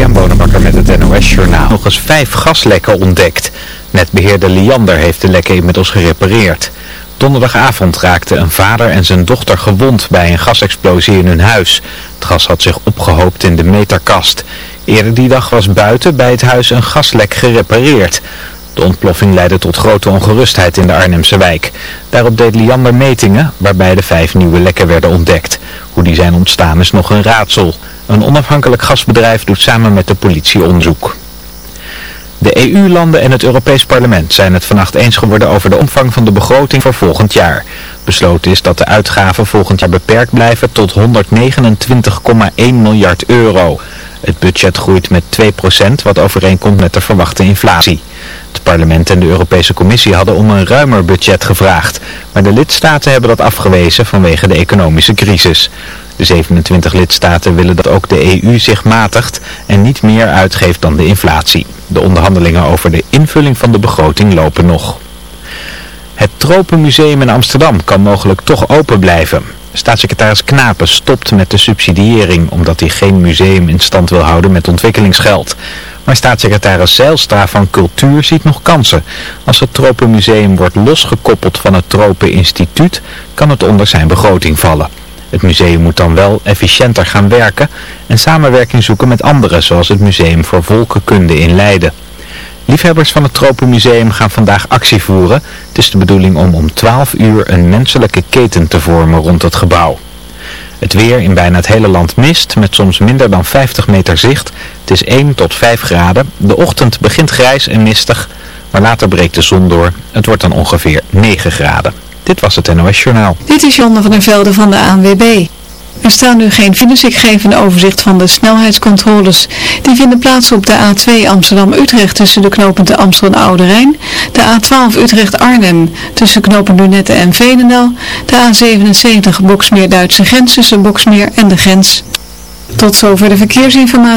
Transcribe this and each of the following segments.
Christian Bonenbakker met het NOS Journaal. Nog eens vijf gaslekken ontdekt. Netbeheerder Liander heeft de lekken inmiddels gerepareerd. Donderdagavond raakten een vader en zijn dochter gewond bij een gasexplosie in hun huis. Het gas had zich opgehoopt in de meterkast. Eerder die dag was buiten bij het huis een gaslek gerepareerd. De ontploffing leidde tot grote ongerustheid in de Arnhemse wijk. Daarop deed Liander metingen waarbij de vijf nieuwe lekken werden ontdekt. Hoe die zijn ontstaan is nog een raadsel. Een onafhankelijk gasbedrijf doet samen met de politie onderzoek. De EU-landen en het Europees Parlement zijn het vannacht eens geworden over de omvang van de begroting voor volgend jaar. Besloten is dat de uitgaven volgend jaar beperkt blijven tot 129,1 miljard euro. Het budget groeit met 2%, wat overeenkomt met de verwachte inflatie. Het parlement en de Europese Commissie hadden om een ruimer budget gevraagd, maar de lidstaten hebben dat afgewezen vanwege de economische crisis. De 27 lidstaten willen dat ook de EU zich matigt en niet meer uitgeeft dan de inflatie. De onderhandelingen over de invulling van de begroting lopen nog. Het Tropenmuseum in Amsterdam kan mogelijk toch open blijven. Staatssecretaris Knapen stopt met de subsidiëring omdat hij geen museum in stand wil houden met ontwikkelingsgeld. Maar staatssecretaris Zeilstra van Cultuur ziet nog kansen. Als het Tropenmuseum wordt losgekoppeld van het Tropeninstituut kan het onder zijn begroting vallen. Het museum moet dan wel efficiënter gaan werken en samenwerking zoeken met anderen zoals het Museum voor Volkenkunde in Leiden. Liefhebbers van het Tropenmuseum gaan vandaag actie voeren. Het is de bedoeling om om 12 uur een menselijke keten te vormen rond het gebouw. Het weer in bijna het hele land mist, met soms minder dan 50 meter zicht. Het is 1 tot 5 graden. De ochtend begint grijs en mistig, maar later breekt de zon door. Het wordt dan ongeveer 9 graden. Dit was het NOS Journaal. Dit is Jonne van der Velde van de ANWB. Er staan nu geen files. Ik geef een overzicht van de snelheidscontroles. Die vinden plaats op de A2 Amsterdam-Utrecht tussen de knooppunten Amstel en Oude De A12 Utrecht-Arnhem tussen knopen Lunette en Veenendaal. De A77 Boksmeer-Duitse grens tussen Boksmeer en de grens. Tot zover de verkeersinformatie.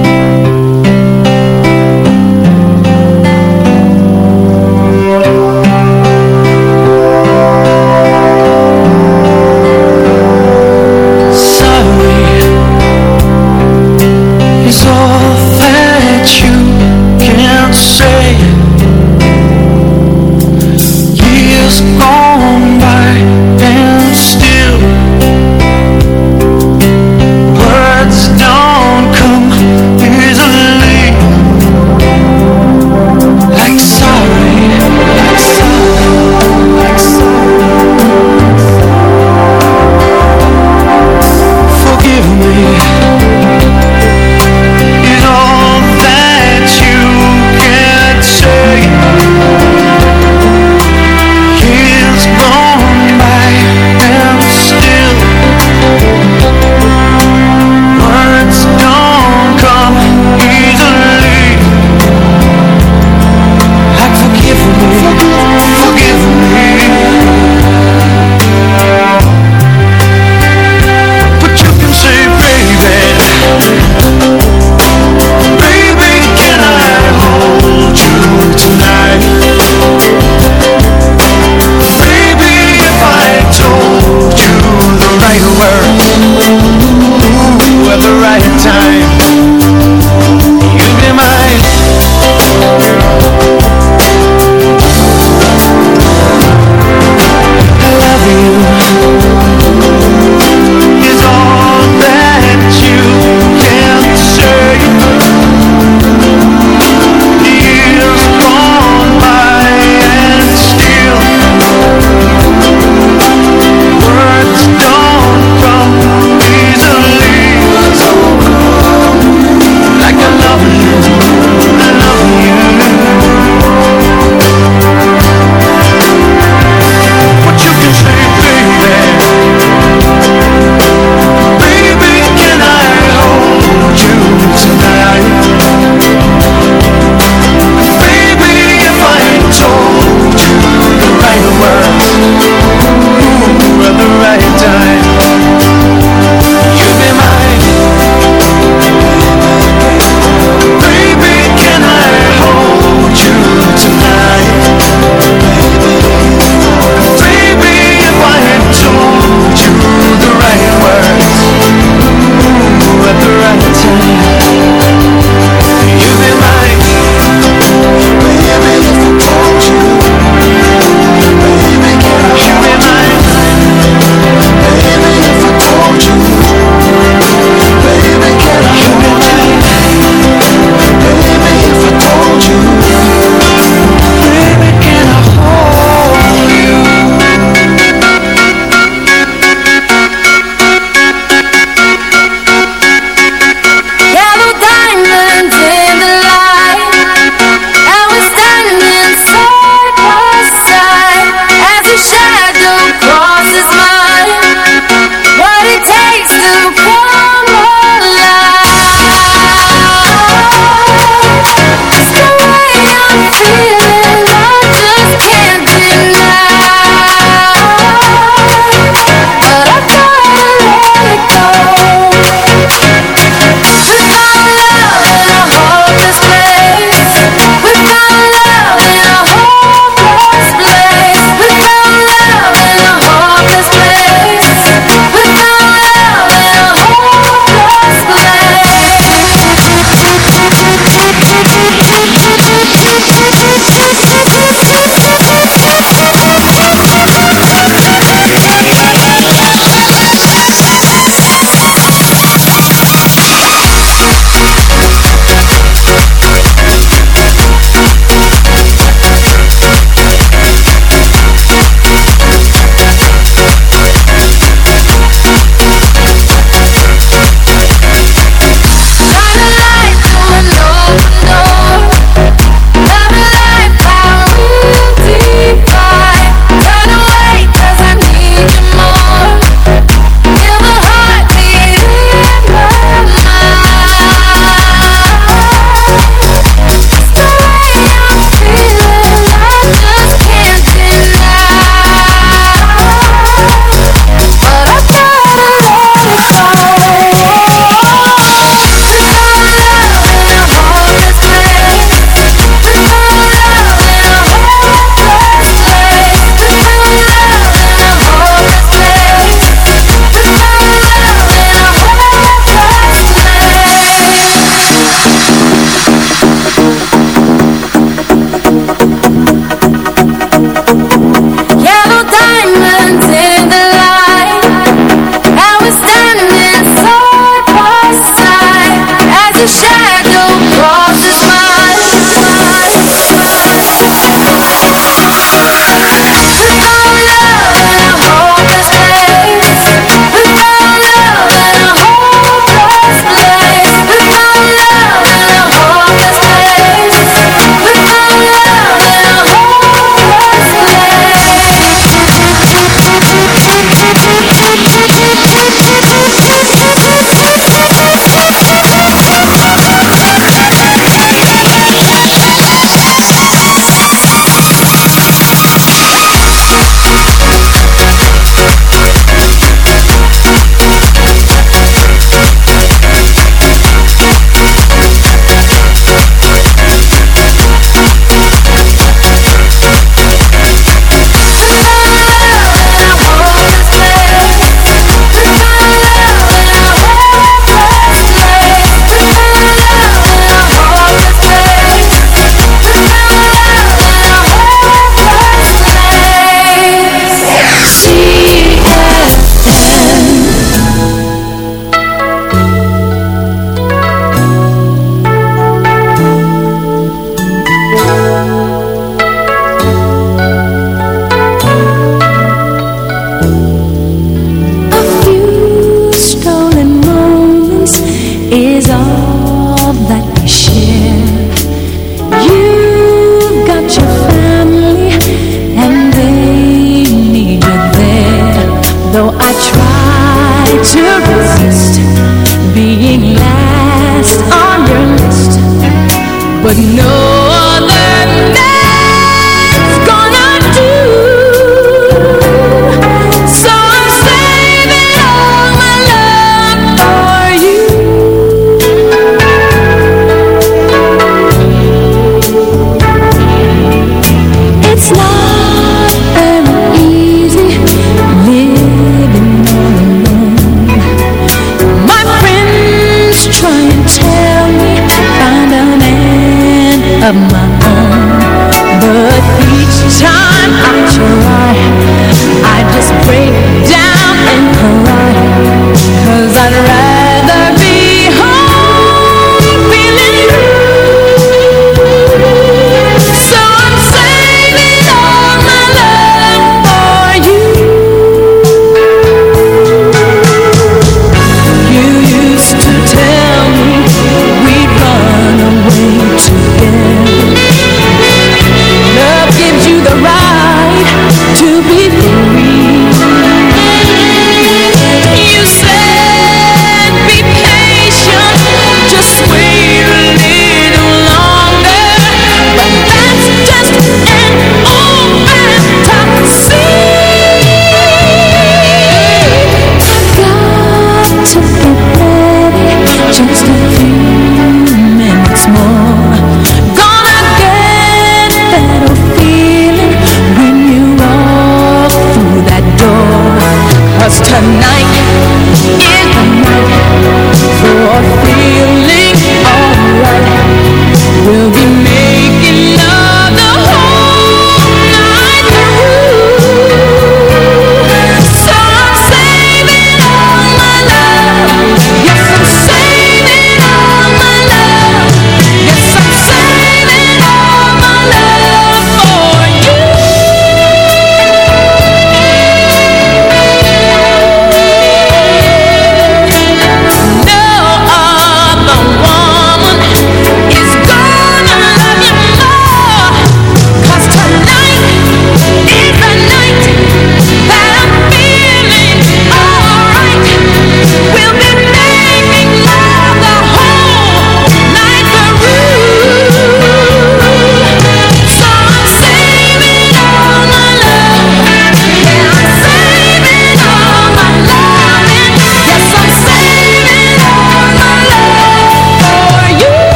Just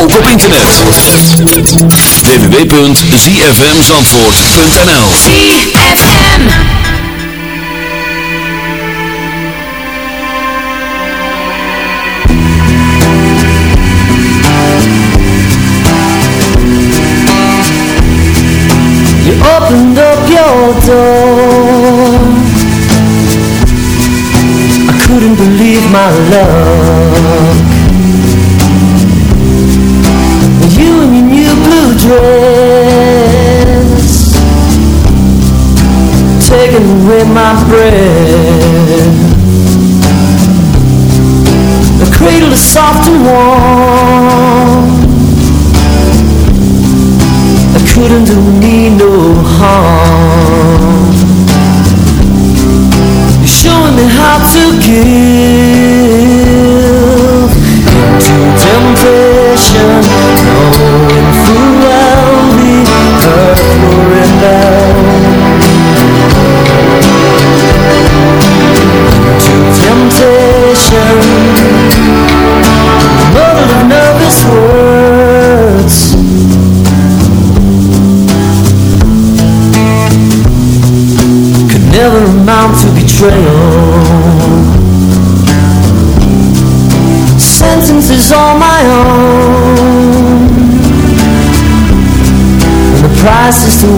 ook op internet. www.zfmzandvoort.nl ZFM You opened up your door I couldn't believe my love I couldn't do me no harm. You're showing me how to give.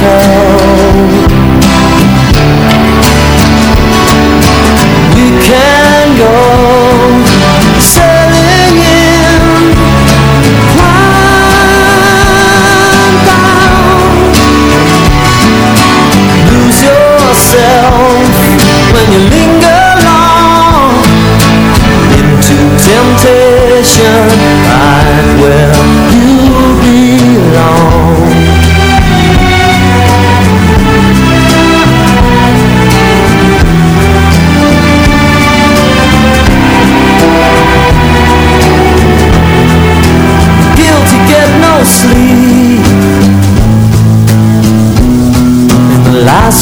fail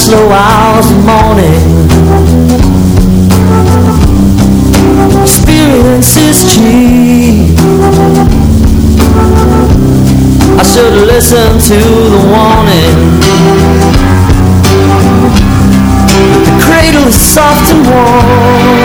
slow hours of morning Experience is cheap I should listen to the warning The cradle is soft and warm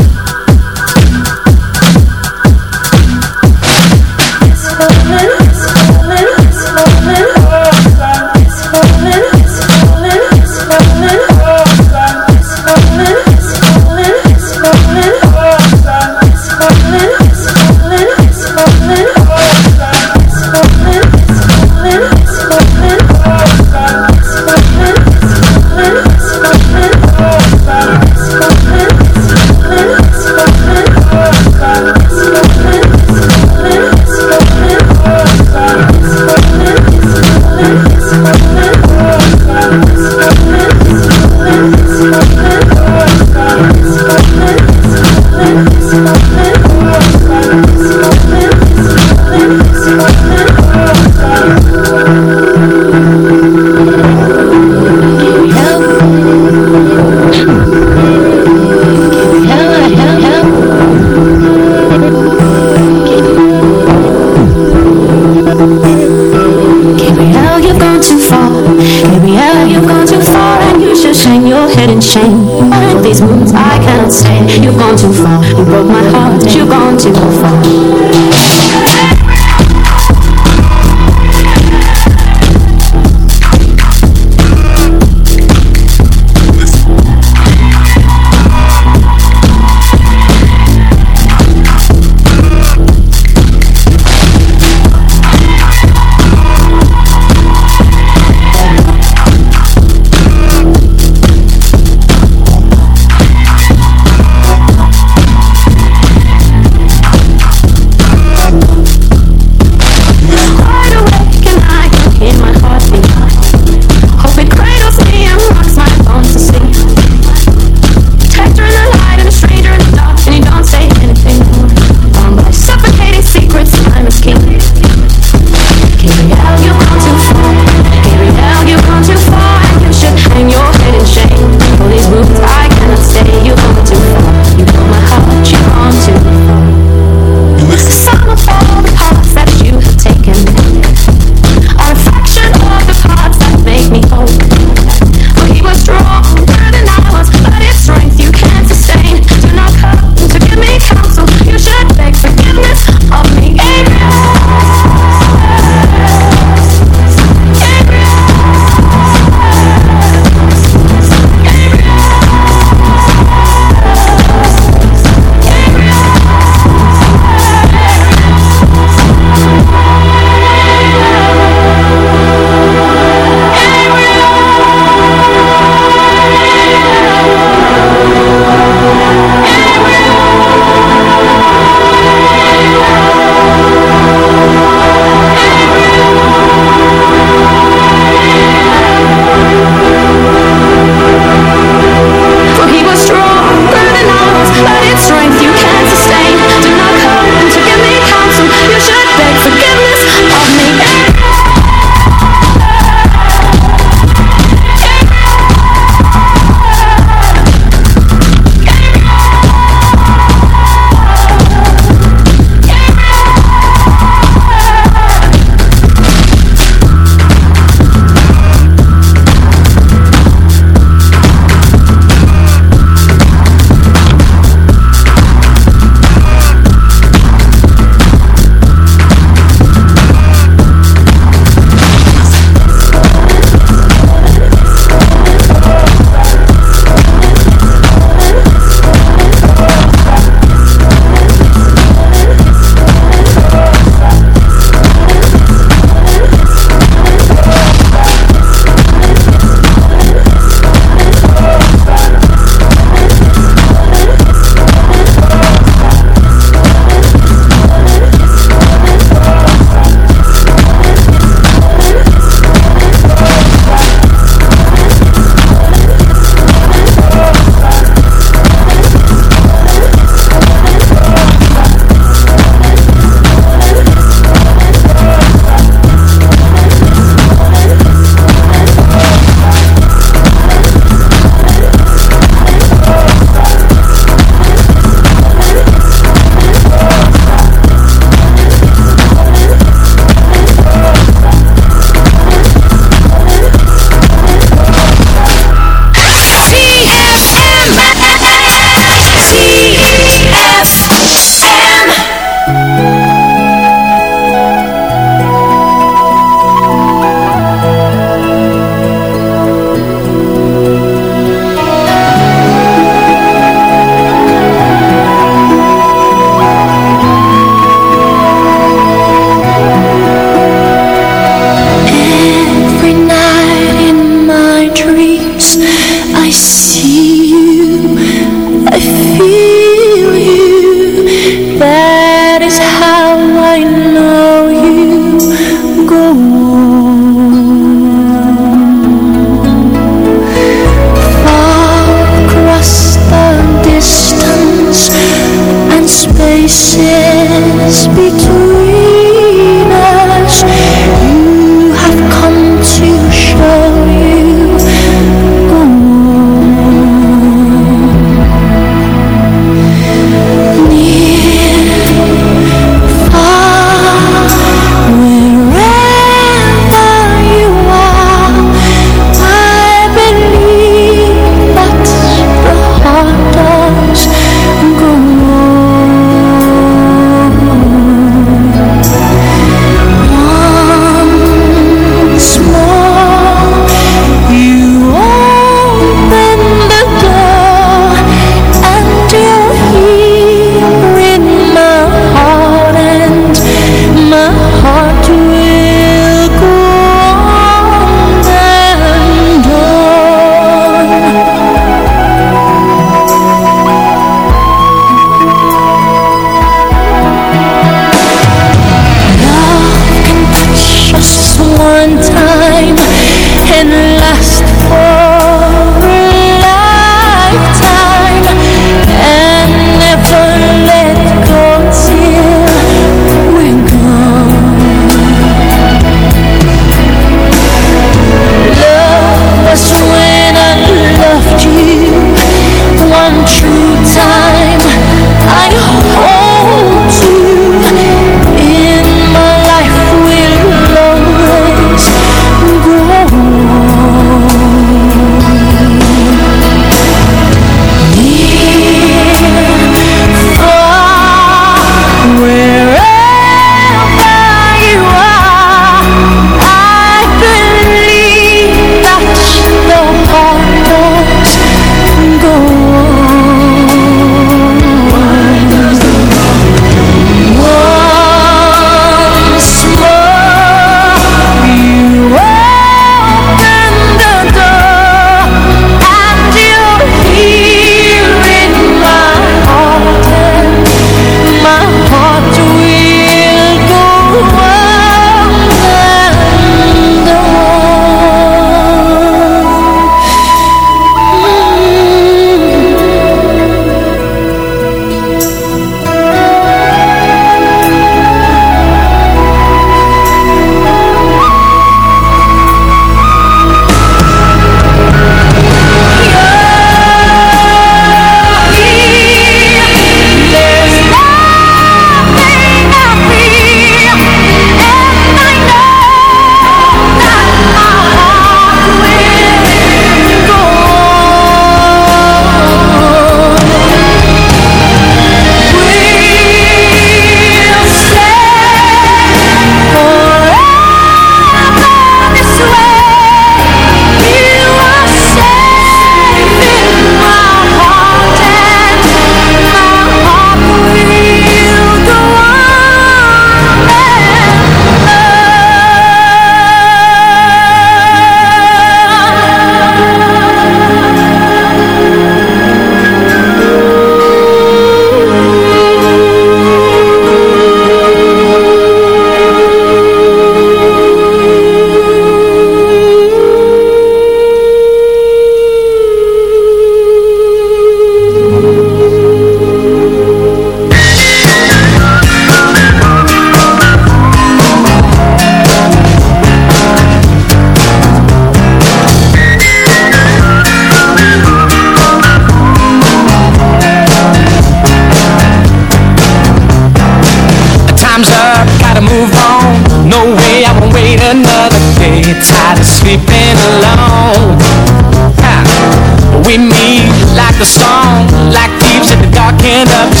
the song like thieves at the dark end of the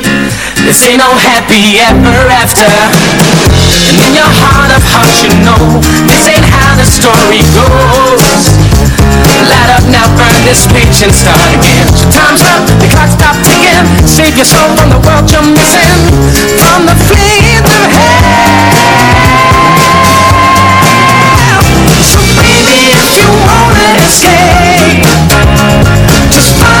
This ain't no happy ever after And in your heart of hearts you know This ain't how the story goes Light up now, burn this page and start again So time's up, the clock stopped ticking Save your soul from the world you're missing From the flames of hell So baby, if you wanna escape Just find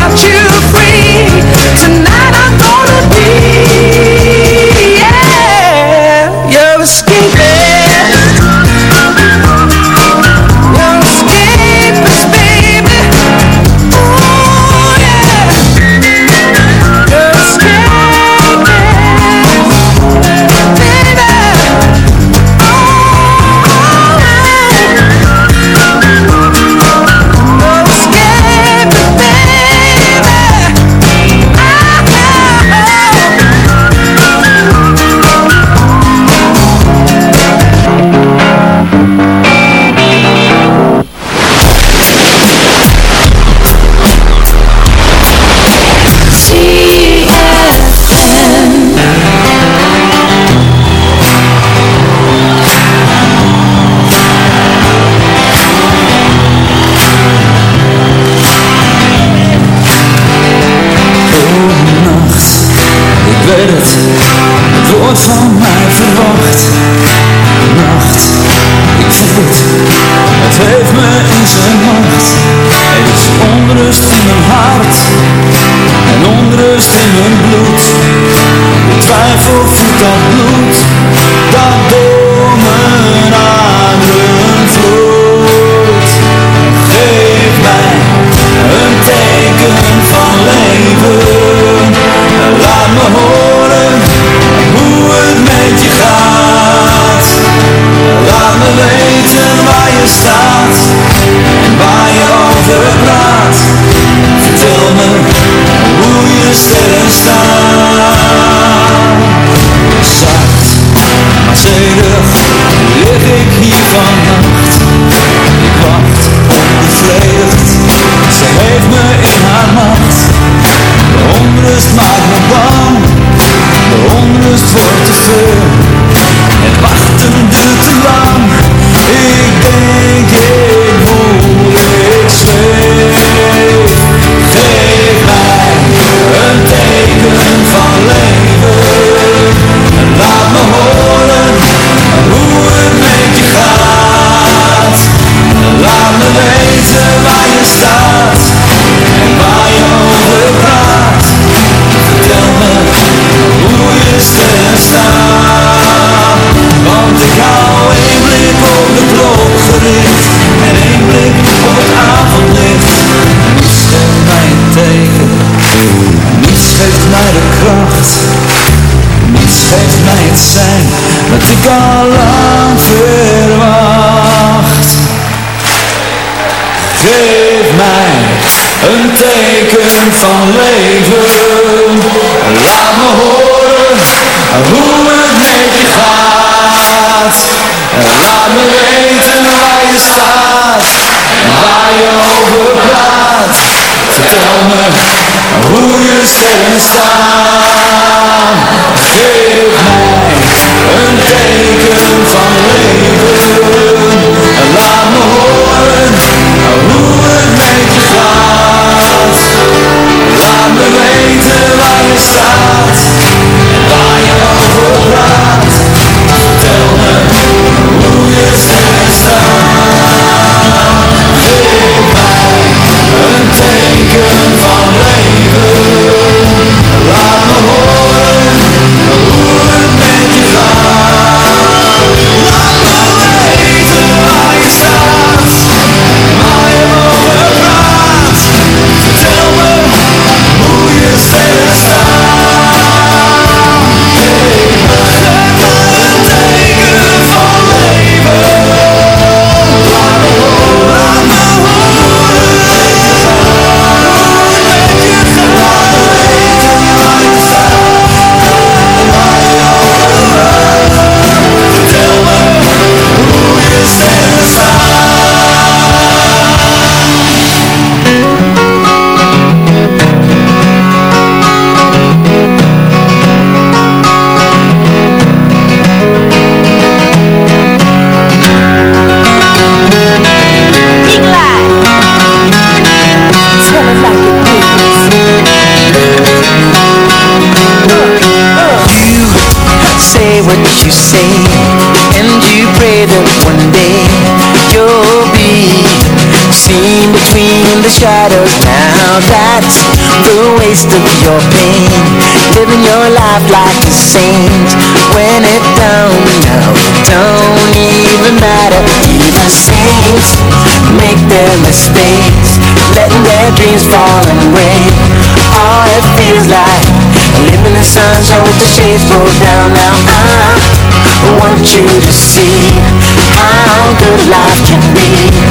ik al lang verwacht. Geef mij een teken van leven. Laat me horen hoe het met je gaat. Laat me weten waar je staat, waar je over praat. Vertel me hoe je sterren staan. Geef mij een teken van leven. En laat me horen hoe het met je gaat. Laat me weten waar je staat en waar je over praat. Vertel me hoe je sterk staat. Geef mij een teken van leven. Laat me horen. like a saint when it don't, no, don't even matter. Even saints make their mistakes, letting their dreams fall away. All it feels like living in sunshine with the shades pulled down. Now I want you to see how good life can be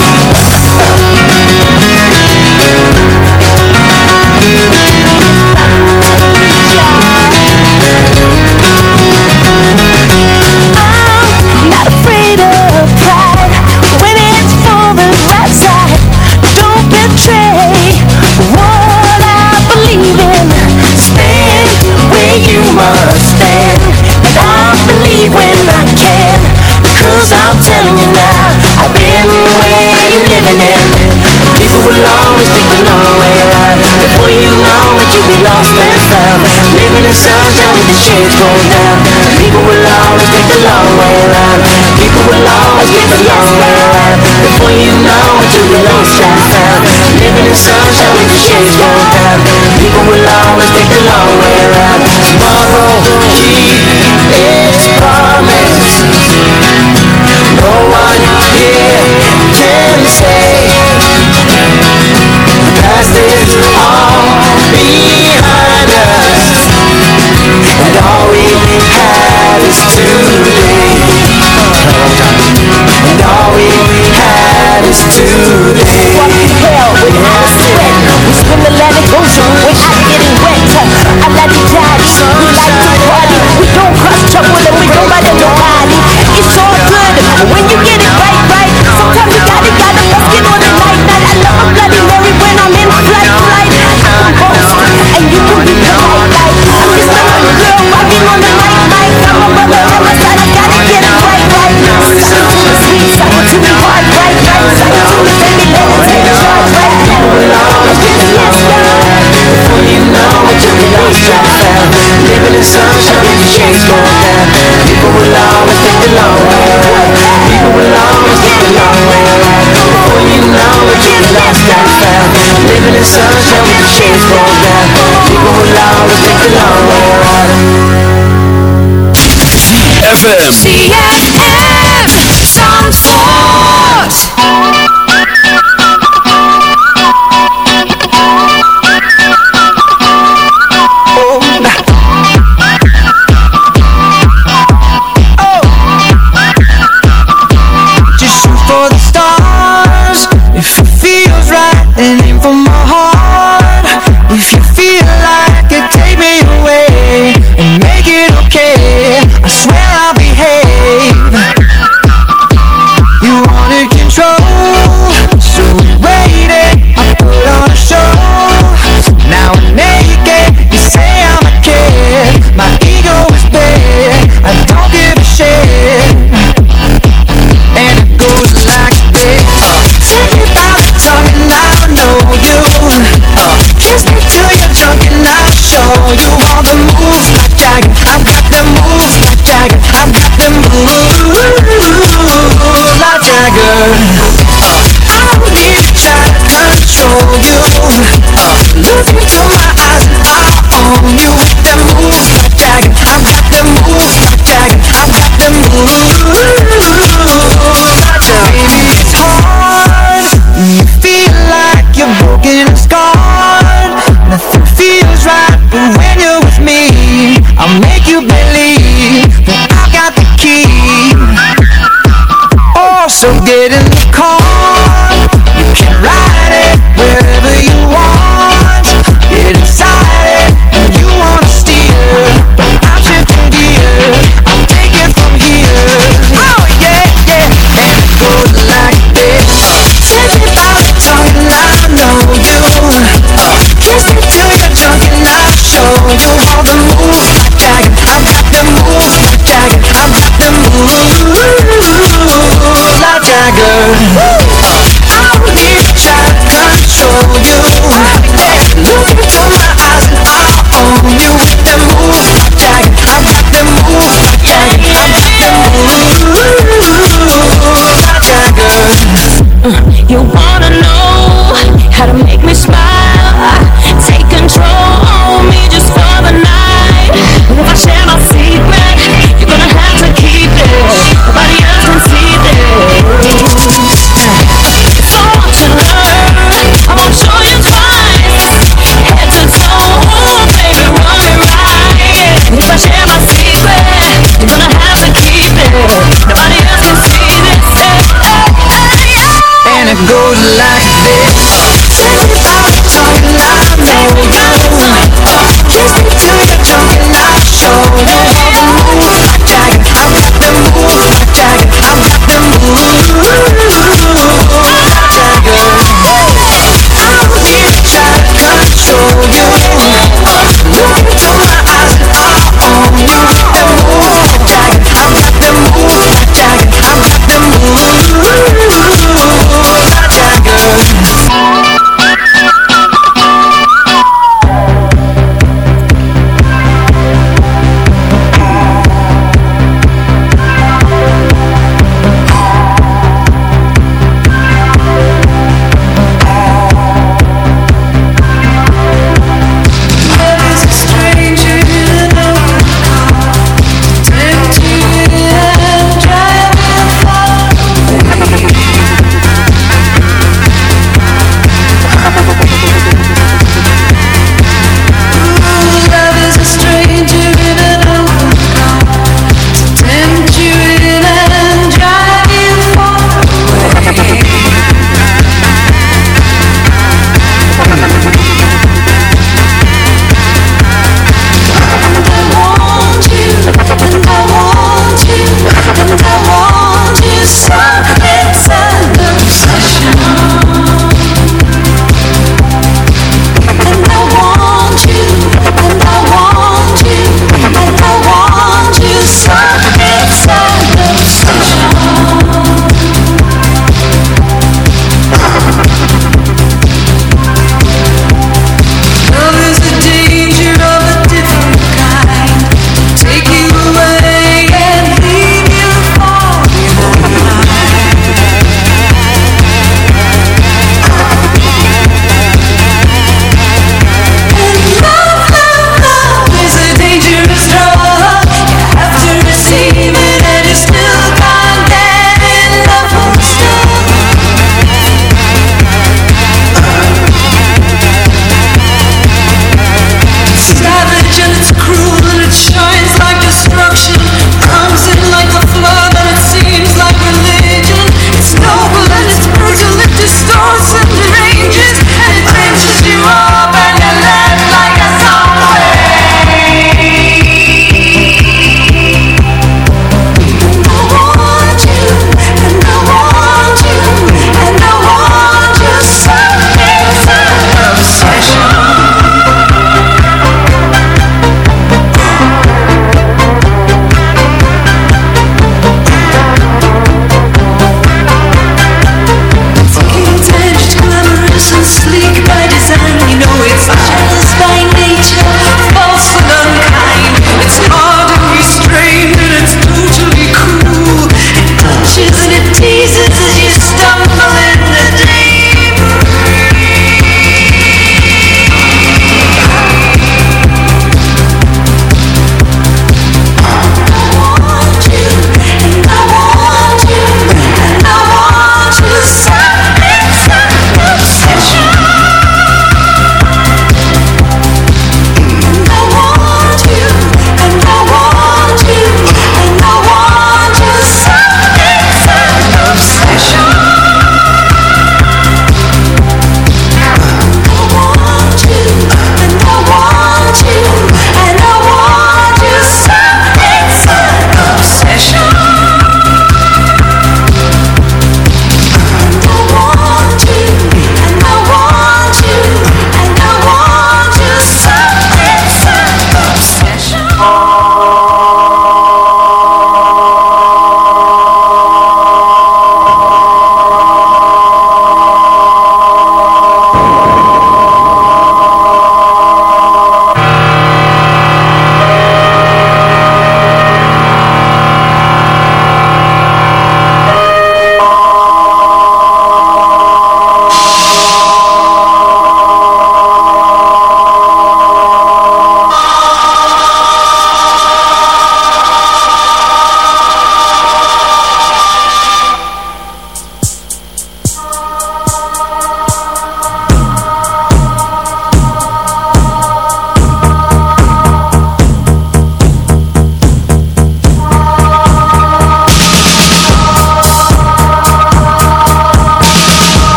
living in People will always take the long way around Before you know it, you'll be lost and found Living in sunshine with the shades going down People will always take the long way around People will always take the long way around Before you know it, you'll be lost and found Living in sunshine with the shades going down People will always take the long way around Tomorrow, she is gone today. Walking hell without a sweat. We swim the Atlantic Ocean without getting wet. I like Some shall the chains going down People will always take the long way People will always take the long way Before you know it, you're lost Living in sunshine with down People will always take the long way CFM Zandvoort